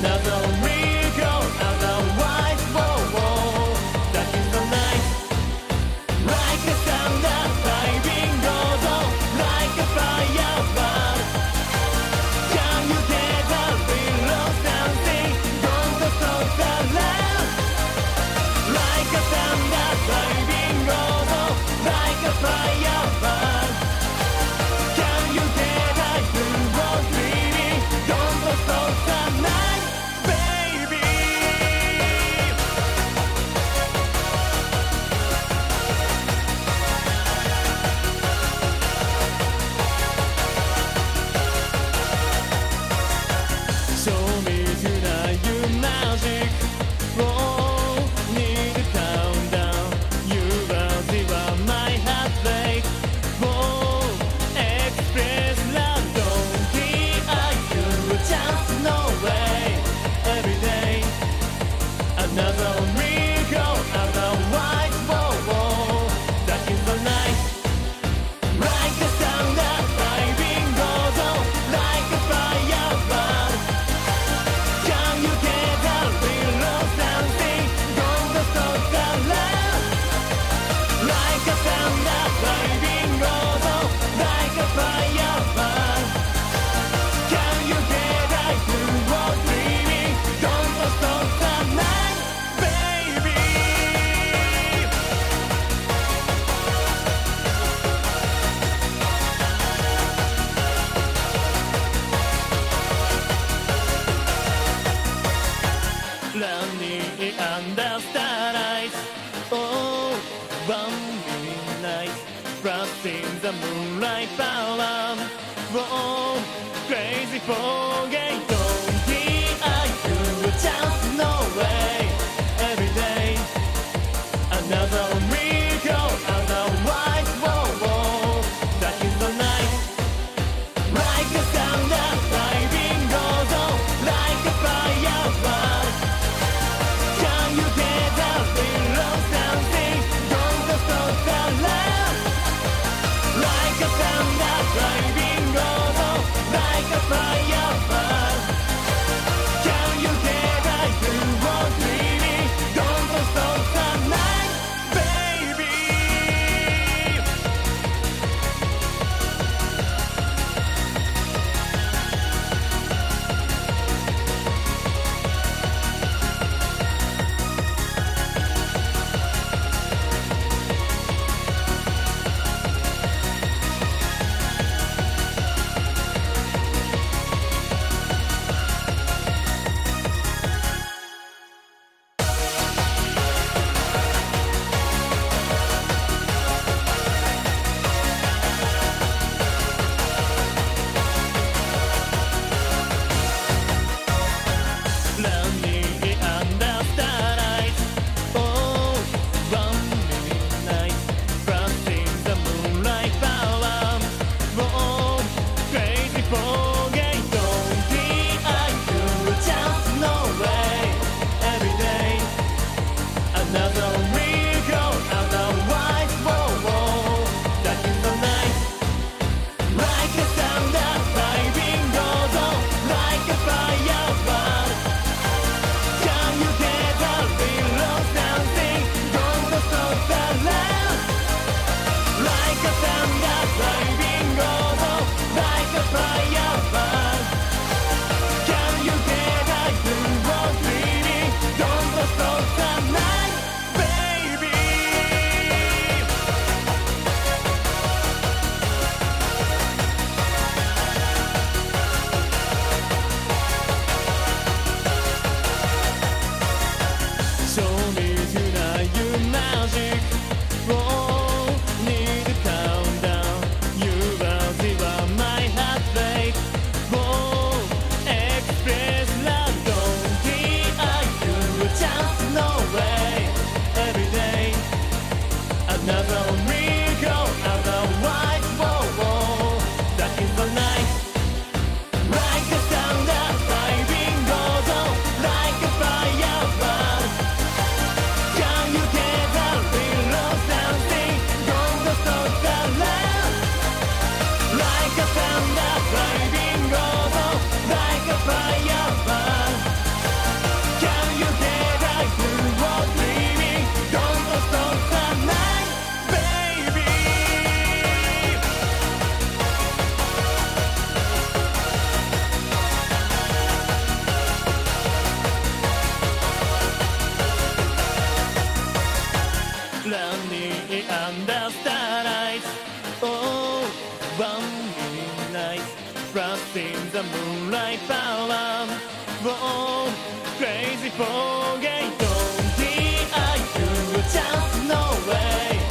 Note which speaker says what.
Speaker 1: another Trapped in the moonlight power Whoa, crazy forget Don't be I do a chance, no way. trapped in the moonlight power. Whoa, crazy forget. Don't be a chance, no way.